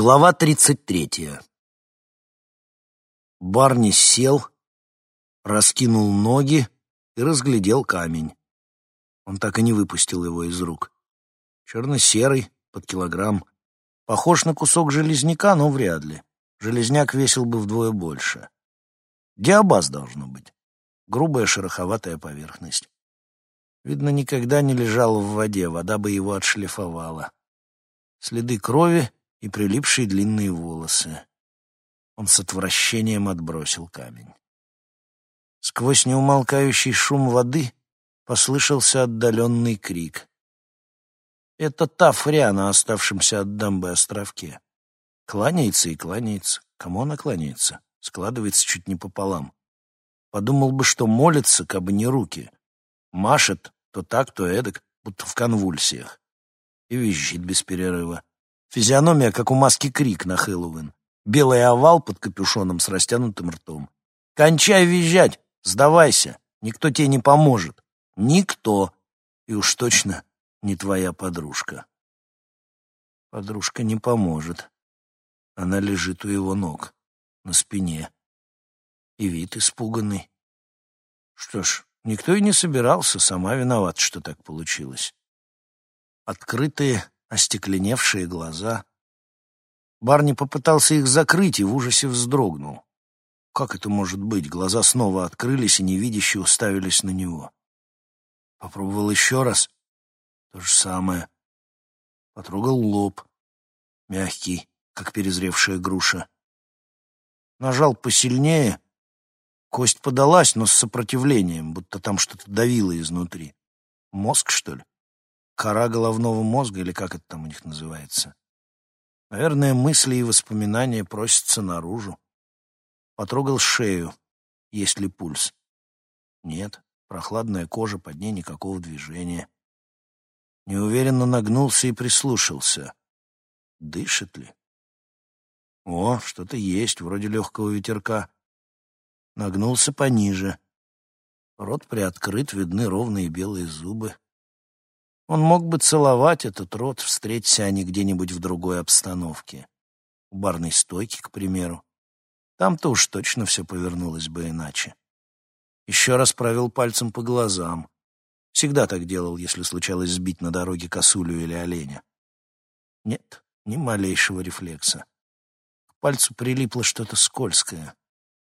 Глава тридцать третья. Барни сел, раскинул ноги и разглядел камень. Он так и не выпустил его из рук. Черно-серый, под килограмм. Похож на кусок железняка, но вряд ли. Железняк весил бы вдвое больше. Диабаз должно быть. Грубая шероховатая поверхность. Видно, никогда не лежал в воде, вода бы его отшлифовала. Следы крови и прилипшие длинные волосы. Он с отвращением отбросил камень. Сквозь неумолкающий шум воды послышался отдаленный крик. Это та фря на оставшемся от дамбы островке. Кланяется и кланяется. Кому она кланяется? Складывается чуть не пополам. Подумал бы, что молится, кабы не руки. Машет то так, то эдак, будто в конвульсиях. И визжит без перерыва. Физиономия, как у маски Крик на Хэллоуин. Белый овал под капюшоном с растянутым ртом. «Кончай визжать! Сдавайся! Никто тебе не поможет! Никто! И уж точно не твоя подружка!» Подружка не поможет. Она лежит у его ног, на спине. И вид испуганный. Что ж, никто и не собирался, сама виновата, что так получилось. Открытые, остекленевшие глаза. Барни попытался их закрыть и в ужасе вздрогнул. Как это может быть? Глаза снова открылись и невидяще уставились на него. Попробовал еще раз. То же самое. Потрогал лоб. Мягкий, как перезревшая груша. Нажал посильнее. Кость подалась, но с сопротивлением, будто там что-то давило изнутри. Мозг, что ли? Кора головного мозга, или как это там у них называется. Наверное, мысли и воспоминания просятся наружу. Потрогал шею, есть ли пульс. Нет, прохладная кожа, под ней никакого движения. Неуверенно нагнулся и прислушался. Дышит ли? О, что-то есть, вроде легкого ветерка. Нагнулся пониже. Рот приоткрыт, видны ровные белые зубы. Он мог бы целовать этот рот, встретиться они где-нибудь в другой обстановке. У барной стойки, к примеру. Там-то уж точно все повернулось бы иначе. Еще раз провел пальцем по глазам. Всегда так делал, если случалось сбить на дороге косулю или оленя. Нет, ни малейшего рефлекса. К пальцу прилипло что-то скользкое.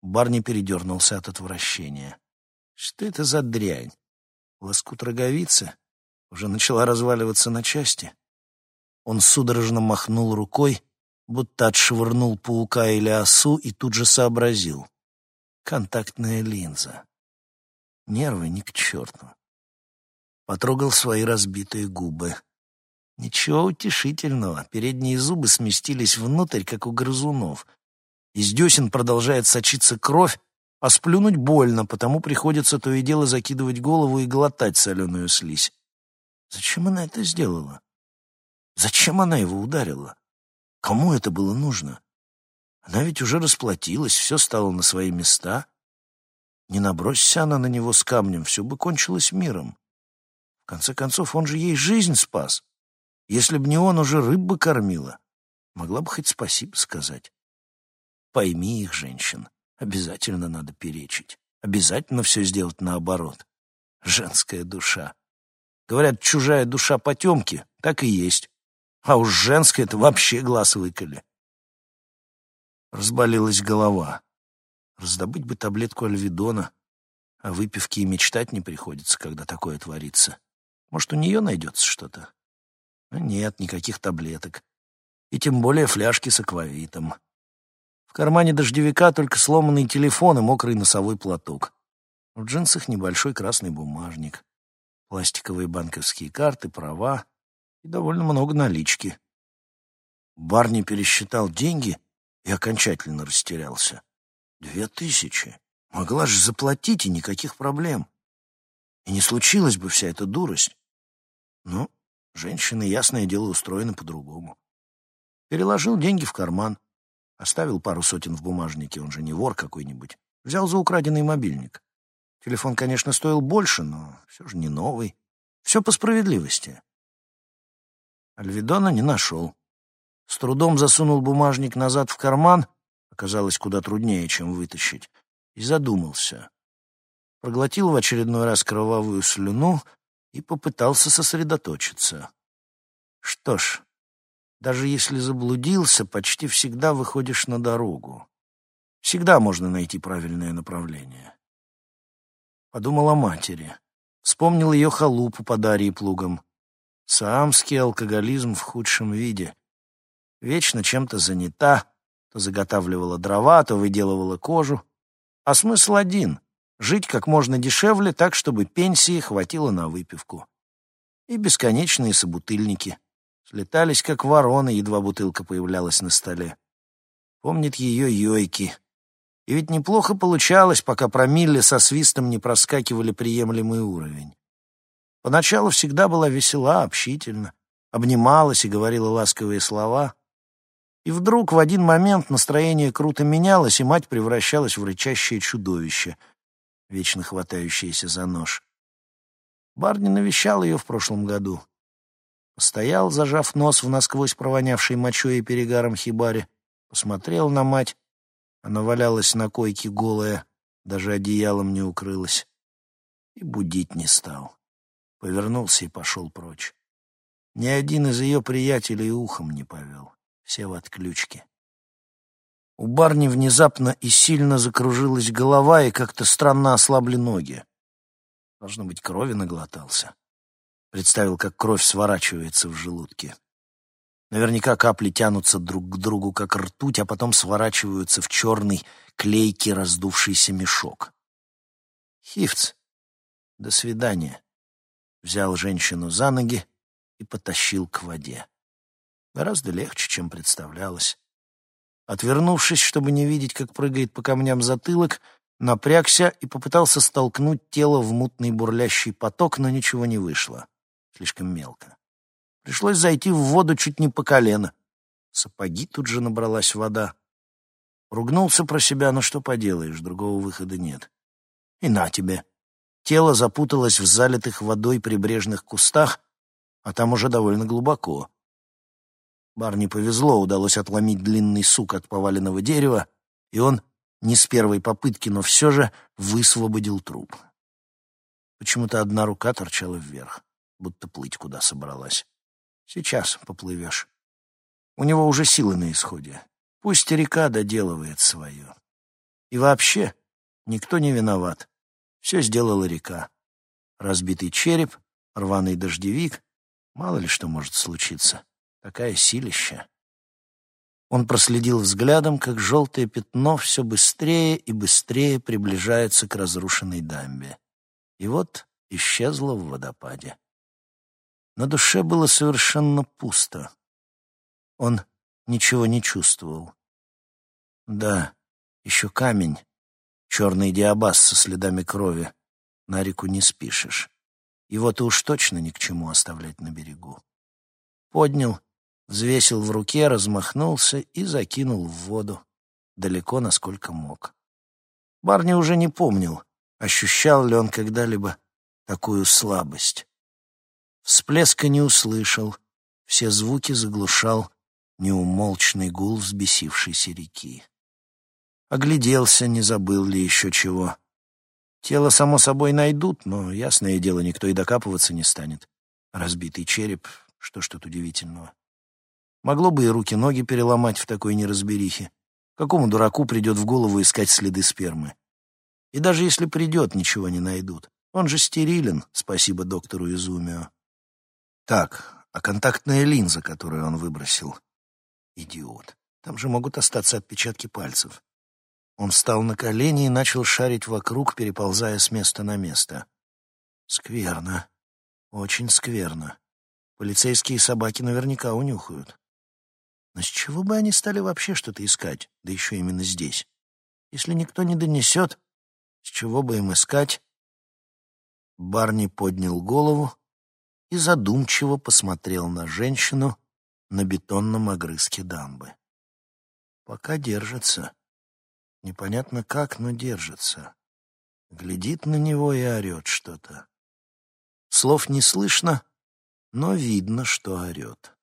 Барни передернулся от отвращения. Что это за дрянь? Лоскут роговицы? Уже начала разваливаться на части. Он судорожно махнул рукой, будто отшвырнул паука или осу, и тут же сообразил. Контактная линза. Нервы ни к черту. Потрогал свои разбитые губы. Ничего утешительного. Передние зубы сместились внутрь, как у грызунов. Из десен продолжает сочиться кровь, а сплюнуть больно, потому приходится то и дело закидывать голову и глотать соленую слизь. Зачем она это сделала? Зачем она его ударила? Кому это было нужно? Она ведь уже расплатилась, все стало на свои места. Не набросься она на него с камнем, все бы кончилось миром. В конце концов, он же ей жизнь спас. Если б не он, уже рыб бы кормила. Могла бы хоть спасибо сказать. Пойми их, женщин, обязательно надо перечить. Обязательно все сделать наоборот. Женская душа. Говорят, чужая душа потемки, так и есть. А уж женская это вообще глаз выколи. Разболелась голова. Раздобыть бы таблетку альведона. а выпивки и мечтать не приходится, когда такое творится. Может, у нее найдется что-то? Но нет, никаких таблеток. И тем более фляжки с аквавитом. В кармане дождевика только сломанный телефон и мокрый носовой платок. В джинсах небольшой красный бумажник пластиковые банковские карты, права и довольно много налички. Барни пересчитал деньги и окончательно растерялся. Две тысячи. Могла же заплатить, и никаких проблем. И не случилась бы вся эта дурость. Но женщины, ясное дело, устроены по-другому. Переложил деньги в карман, оставил пару сотен в бумажнике, он же не вор какой-нибудь. Взял за украденный мобильник. Телефон, конечно, стоил больше, но все же не новый. Все по справедливости. Альведона не нашел. с трудом засунул бумажник назад в карман, оказалось куда труднее, чем вытащить, и задумался. Проглотил в очередной раз кровавую слюну и попытался сосредоточиться. Что ж, даже если заблудился, почти всегда выходишь на дорогу. Всегда можно найти правильное направление. Подумал о матери. Вспомнил ее халупу под Дарьей плугом. Саамский алкоголизм в худшем виде. Вечно чем-то занята, то заготавливала дрова, то выделывала кожу. А смысл один — жить как можно дешевле, так, чтобы пенсии хватило на выпивку. И бесконечные собутыльники. Слетались, как вороны, едва бутылка появлялась на столе. Помнит ее йойки. И ведь неплохо получалось, пока промилле со свистом не проскакивали приемлемый уровень. Поначалу всегда была весела, общительна, обнималась и говорила ласковые слова. И вдруг в один момент настроение круто менялось, и мать превращалась в рычащее чудовище, вечно хватающееся за нож. Барни навещал ее в прошлом году. Постоял, зажав нос в насквозь провонявшей мочой и перегаром хибаре, посмотрел на мать. Она валялась на койке голая, даже одеялом не укрылась. И будить не стал. Повернулся и пошел прочь. Ни один из ее приятелей ухом не повел. Все в отключке. У барни внезапно и сильно закружилась голова, и как-то странно ослабли ноги. Должно быть, крови наглотался. Представил, как кровь сворачивается в желудке. Наверняка капли тянутся друг к другу, как ртуть, а потом сворачиваются в черный, клейкий, раздувшийся мешок. Хивц, до свидания. Взял женщину за ноги и потащил к воде. Гораздо легче, чем представлялось. Отвернувшись, чтобы не видеть, как прыгает по камням затылок, напрягся и попытался столкнуть тело в мутный бурлящий поток, но ничего не вышло слишком мелко. Пришлось зайти в воду чуть не по колено. Сапоги тут же набралась вода. Ругнулся про себя, но что поделаешь, другого выхода нет. И на тебе. Тело запуталось в залитых водой прибрежных кустах, а там уже довольно глубоко. Барни повезло, удалось отломить длинный сук от поваленного дерева, и он, не с первой попытки, но все же высвободил труп. Почему-то одна рука торчала вверх будто плыть куда собралась. Сейчас поплывешь. У него уже силы на исходе. Пусть река доделывает свое. И вообще, никто не виноват. Все сделала река. Разбитый череп, рваный дождевик. Мало ли что может случиться. Такая силища. Он проследил взглядом, как желтое пятно все быстрее и быстрее приближается к разрушенной дамбе. И вот исчезло в водопаде. На душе было совершенно пусто. Он ничего не чувствовал. Да, еще камень, черный диабаз со следами крови. На реку не спишешь. Его-то уж точно ни к чему оставлять на берегу. Поднял, взвесил в руке, размахнулся и закинул в воду, далеко, насколько мог. Барни уже не помнил, ощущал ли он когда-либо такую слабость. Всплеска не услышал, все звуки заглушал неумолчный гул взбесившейся реки. Огляделся, не забыл ли еще чего. Тело, само собой, найдут, но, ясное дело, никто и докапываться не станет. Разбитый череп, что ж тут удивительного. Могло бы и руки-ноги переломать в такой неразберихе. Какому дураку придет в голову искать следы спермы? И даже если придет, ничего не найдут. Он же стерилен, спасибо доктору Изумио. Так, а контактная линза, которую он выбросил? Идиот. Там же могут остаться отпечатки пальцев. Он встал на колени и начал шарить вокруг, переползая с места на место. Скверно. Очень скверно. Полицейские собаки наверняка унюхают. Но с чего бы они стали вообще что-то искать, да еще именно здесь? Если никто не донесет, с чего бы им искать? Барни поднял голову и задумчиво посмотрел на женщину на бетонном огрызке дамбы. Пока держится. Непонятно как, но держится. Глядит на него и орет что-то. Слов не слышно, но видно, что орет.